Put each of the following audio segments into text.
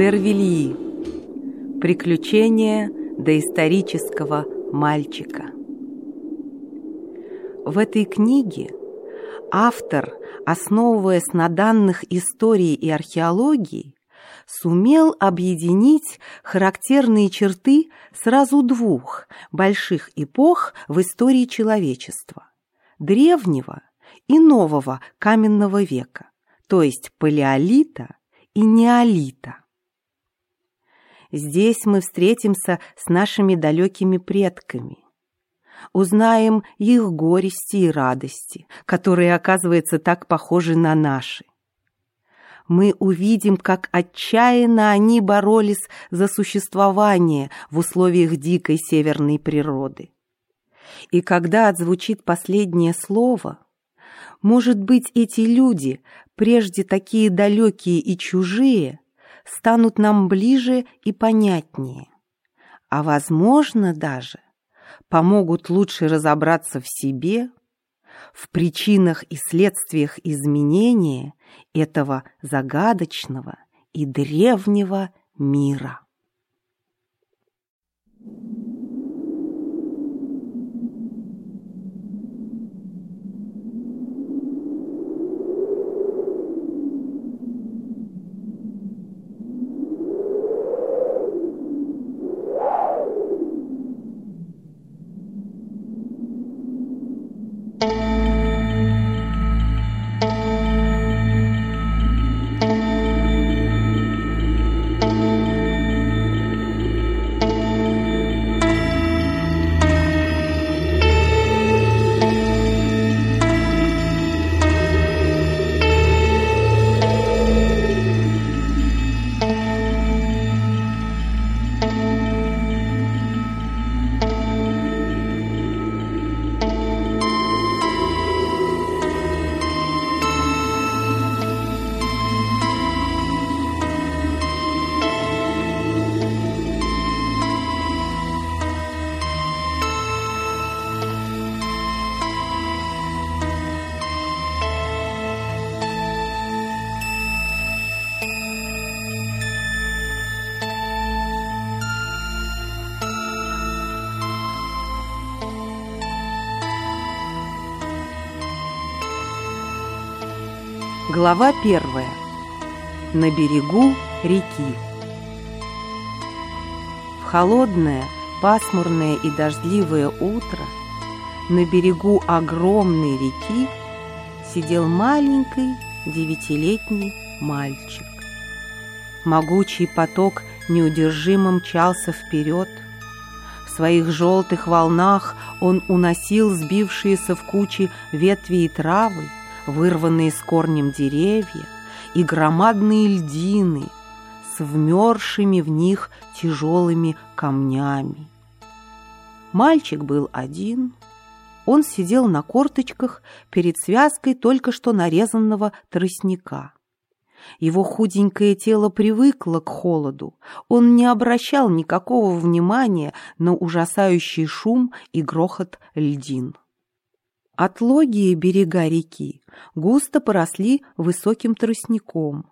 Д'Ервильи. Приключения доисторического мальчика. В этой книге автор, основываясь на данных истории и археологии, сумел объединить характерные черты сразу двух больших эпох в истории человечества – древнего и нового каменного века, то есть палеолита и неолита. Здесь мы встретимся с нашими далекими предками. Узнаем их горести и радости, которые, оказывается, так похожи на наши. Мы увидим, как отчаянно они боролись за существование в условиях дикой северной природы. И когда отзвучит последнее слово, может быть, эти люди, прежде такие далекие и чужие, станут нам ближе и понятнее, а, возможно, даже помогут лучше разобраться в себе, в причинах и следствиях изменения этого загадочного и древнего мира. Глава первая. На берегу реки. В холодное, пасмурное и дождливое утро на берегу огромной реки сидел маленький девятилетний мальчик. Могучий поток неудержимо мчался вперед. В своих желтых волнах он уносил сбившиеся в кучи ветви и травы, вырванные с корнем деревья и громадные льдины с вмерзшими в них тяжелыми камнями. Мальчик был один. Он сидел на корточках перед связкой только что нарезанного тростника. Его худенькое тело привыкло к холоду. Он не обращал никакого внимания на ужасающий шум и грохот льдин. Отлогие берега реки густо поросли высоким тростником,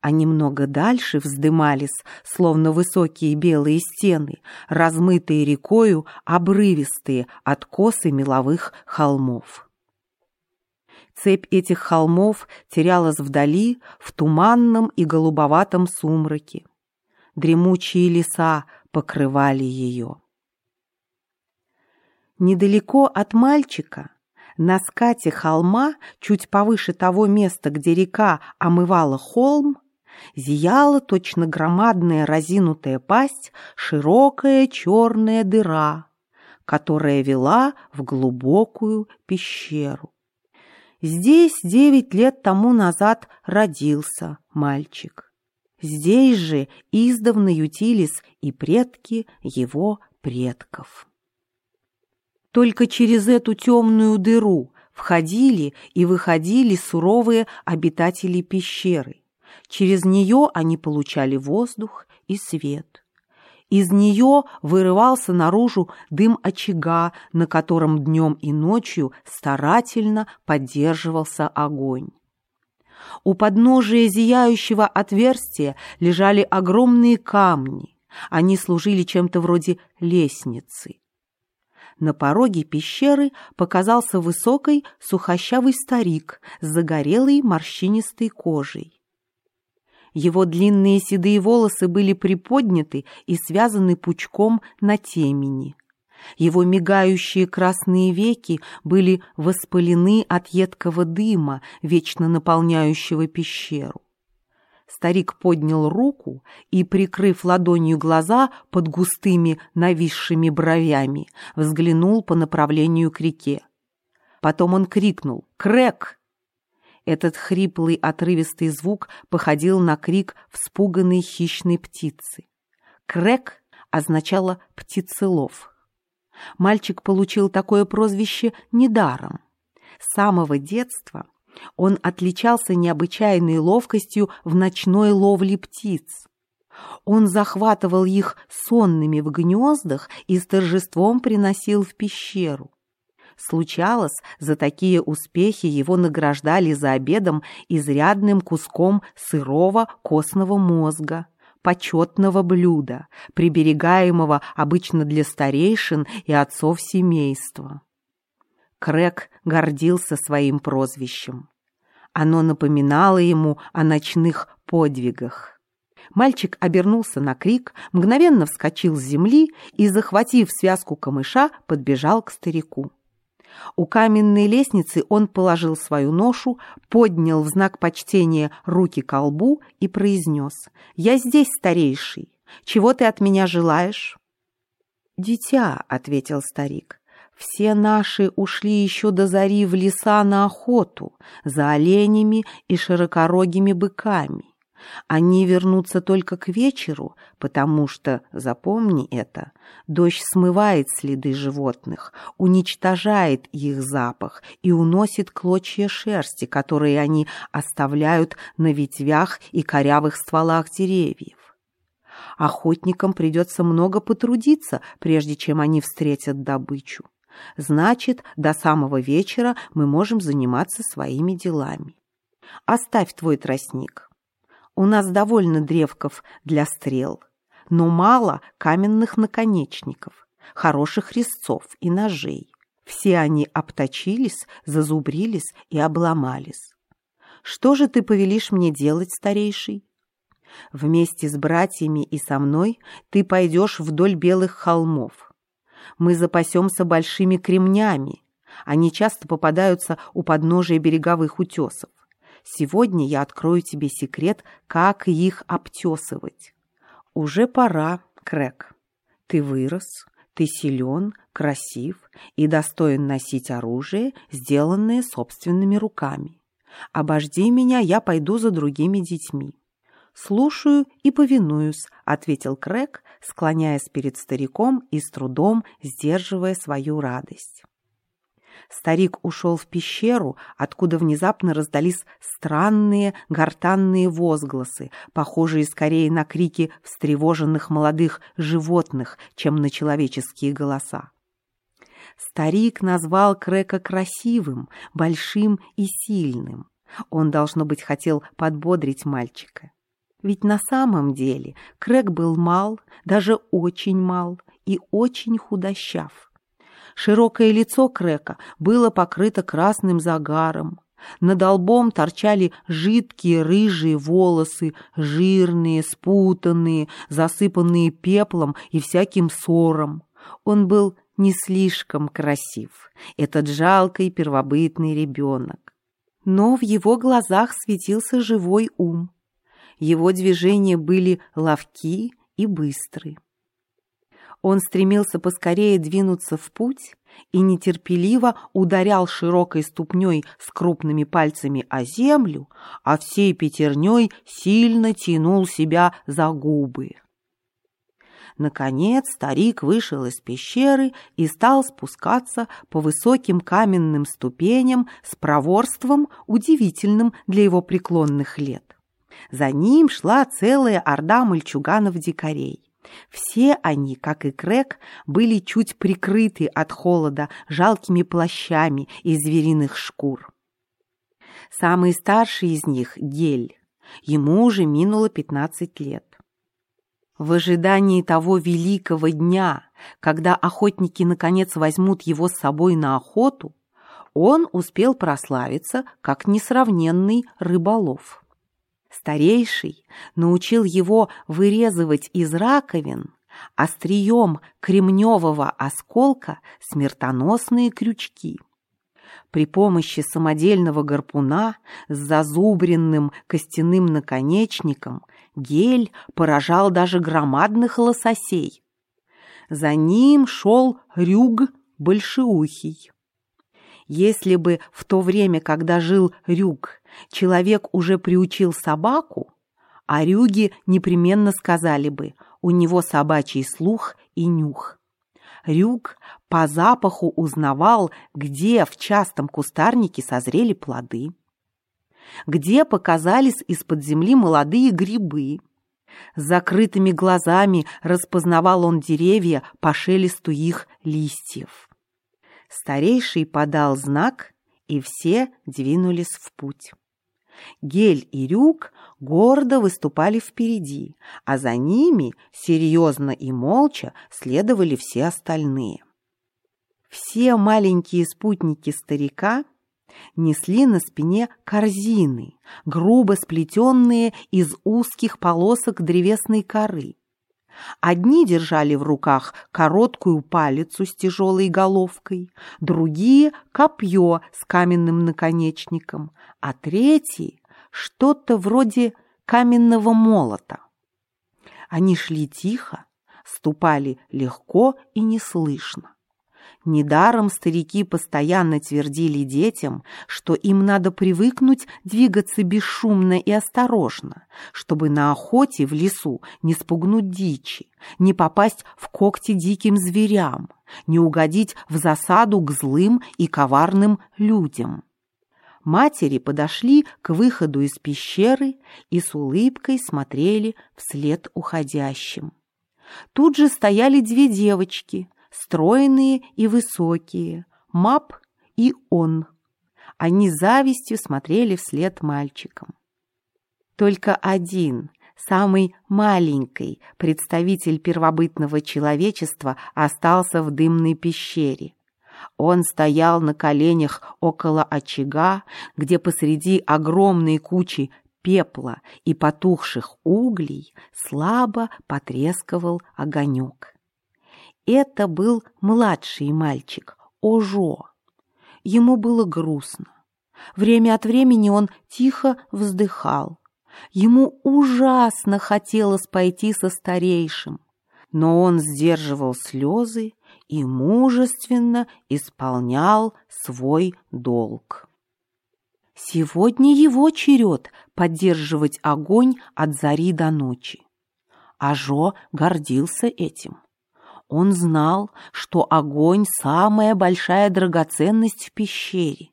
а немного дальше вздымались, словно высокие белые стены, размытые рекою обрывистые откосы меловых холмов. Цепь этих холмов терялась вдали в туманном и голубоватом сумраке. Дремучие леса покрывали ее. Недалеко от мальчика на скате холма, чуть повыше того места, где река омывала холм, зияла точно громадная разинутая пасть, широкая черная дыра, которая вела в глубокую пещеру. Здесь девять лет тому назад родился мальчик. Здесь же издавна ютились и предки его предков. Только через эту темную дыру входили и выходили суровые обитатели пещеры. Через нее они получали воздух и свет. Из нее вырывался наружу дым очага, на котором днем и ночью старательно поддерживался огонь. У подножия зияющего отверстия лежали огромные камни. Они служили чем-то вроде лестницы. На пороге пещеры показался высокий сухощавый старик с загорелой морщинистой кожей. Его длинные седые волосы были приподняты и связаны пучком на темени. Его мигающие красные веки были воспалены от едкого дыма, вечно наполняющего пещеру. Старик поднял руку и, прикрыв ладонью глаза под густыми нависшими бровями, взглянул по направлению к реке. Потом он крикнул «Крэк!». Этот хриплый отрывистый звук походил на крик вспуганной хищной птицы. «Крэк» означало «птицелов». Мальчик получил такое прозвище недаром. С самого детства он отличался необычайной ловкостью в ночной ловле птиц. Он захватывал их сонными в гнездах и с торжеством приносил в пещеру. Случалось, за такие успехи его награждали за обедом изрядным куском сырого костного мозга почетного блюда, приберегаемого обычно для старейшин и отцов семейства. Крэк гордился своим прозвищем. Оно напоминало ему о ночных подвигах. Мальчик обернулся на крик, мгновенно вскочил с земли и, захватив связку камыша, подбежал к старику. У каменной лестницы он положил свою ношу, поднял в знак почтения руки к лбу и произнес «Я здесь, старейший. Чего ты от меня желаешь?» «Дитя», — ответил старик, — «все наши ушли еще до зари в леса на охоту за оленями и широкорогими быками. Они вернутся только к вечеру, потому что, запомни это, дождь смывает следы животных, уничтожает их запах и уносит клочья шерсти, которые они оставляют на ветвях и корявых стволах деревьев. Охотникам придется много потрудиться, прежде чем они встретят добычу. Значит, до самого вечера мы можем заниматься своими делами. Оставь твой тростник. У нас довольно древков для стрел, но мало каменных наконечников, хороших резцов и ножей. Все они обточились, зазубрились и обломались. Что же ты повелишь мне делать, старейший? Вместе с братьями и со мной ты пойдешь вдоль белых холмов. Мы запасемся большими кремнями. Они часто попадаются у подножия береговых утесов. Сегодня я открою тебе секрет, как их обтесывать. Уже пора, Крэк. Ты вырос, ты силен, красив и достоин носить оружие, сделанное собственными руками. Обожди меня, я пойду за другими детьми. «Слушаю и повинуюсь», — ответил Крэк, склоняясь перед стариком и с трудом сдерживая свою радость. Старик ушел в пещеру, откуда внезапно раздались странные гортанные возгласы, похожие скорее на крики встревоженных молодых животных, чем на человеческие голоса. Старик назвал Крека красивым, большим и сильным. Он, должно быть, хотел подбодрить мальчика. Ведь на самом деле Крэк был мал, даже очень мал и очень худощав. Широкое лицо Крека было покрыто красным загаром. Над лбом торчали жидкие рыжие волосы, жирные, спутанные, засыпанные пеплом и всяким сором. Он был не слишком красив, этот жалкий первобытный ребенок. Но в его глазах светился живой ум. Его движения были ловки и быстры. Он стремился поскорее двинуться в путь и нетерпеливо ударял широкой ступней с крупными пальцами о землю, а всей пятерней сильно тянул себя за губы. Наконец старик вышел из пещеры и стал спускаться по высоким каменным ступеням с проворством, удивительным для его преклонных лет. За ним шла целая орда мальчуганов-дикарей. Все они, как и Крэк, были чуть прикрыты от холода жалкими плащами из звериных шкур. Самый старший из них — Гель. Ему уже минуло 15 лет. В ожидании того великого дня, когда охотники наконец возьмут его с собой на охоту, он успел прославиться как несравненный рыболов. Старейший научил его вырезывать из раковин острием кремневого осколка смертоносные крючки. При помощи самодельного гарпуна с зазубренным костяным наконечником гель поражал даже громадных лососей. За ним шел рюг большеухий. Если бы в то время, когда жил рюг, человек уже приучил собаку, а рюги непременно сказали бы «у него собачий слух и нюх». Рюк по запаху узнавал, где в частом кустарнике созрели плоды, где показались из-под земли молодые грибы. С закрытыми глазами распознавал он деревья по шелесту их листьев. Старейший подал знак, и все двинулись в путь. Гель и Рюк гордо выступали впереди, а за ними серьезно и молча следовали все остальные. Все маленькие спутники старика несли на спине корзины, грубо сплетенные из узких полосок древесной коры. Одни держали в руках короткую палицу с тяжелой головкой, другие — копье с каменным наконечником, а третьи — что-то вроде каменного молота. Они шли тихо, ступали легко и неслышно. Недаром старики постоянно твердили детям, что им надо привыкнуть двигаться бесшумно и осторожно, чтобы на охоте в лесу не спугнуть дичи, не попасть в когти диким зверям, не угодить в засаду к злым и коварным людям. Матери подошли к выходу из пещеры и с улыбкой смотрели вслед уходящим. Тут же стояли две девочки, стройные и высокие, Мап и он. Они завистью смотрели вслед мальчикам. Только один, самый маленький представитель первобытного человечества остался в дымной пещере. Он стоял на коленях около очага, где посреди огромной кучи пепла и потухших углей слабо потрескивал огонек. Это был младший мальчик, Ожо. Ему было грустно. Время от времени он тихо вздыхал. Ему ужасно хотелось пойти со старейшим, но он сдерживал слезы и мужественно исполнял свой долг. Сегодня его черед поддерживать огонь от зари до ночи. Ажо гордился этим. Он знал, что огонь – самая большая драгоценность в пещере.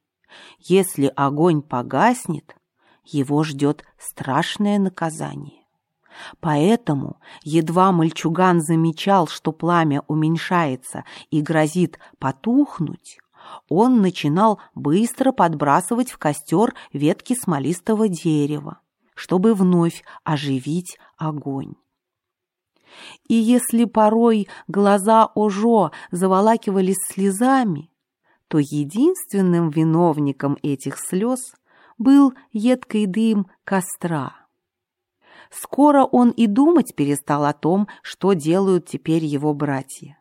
Если огонь погаснет, его ждет страшное наказание. Поэтому, едва мальчуган замечал, что пламя уменьшается и грозит потухнуть, он начинал быстро подбрасывать в костер ветки смолистого дерева, чтобы вновь оживить огонь. И если порой глаза Ожо заволакивались слезами, то единственным виновником этих слез был едкий дым костра. Скоро он и думать перестал о том, что делают теперь его братья.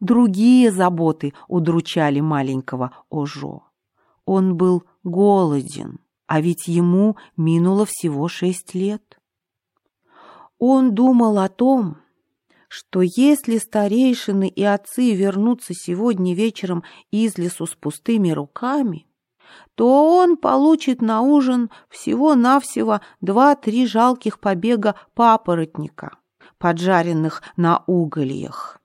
Другие заботы удручали маленького Ожо. Он был голоден, а ведь ему минуло всего шесть лет. Он думал о том, что если старейшины и отцы вернутся сегодня вечером из лесу с пустыми руками, то он получит на ужин всего-навсего два-три жалких побега папоротника, поджаренных на угольях.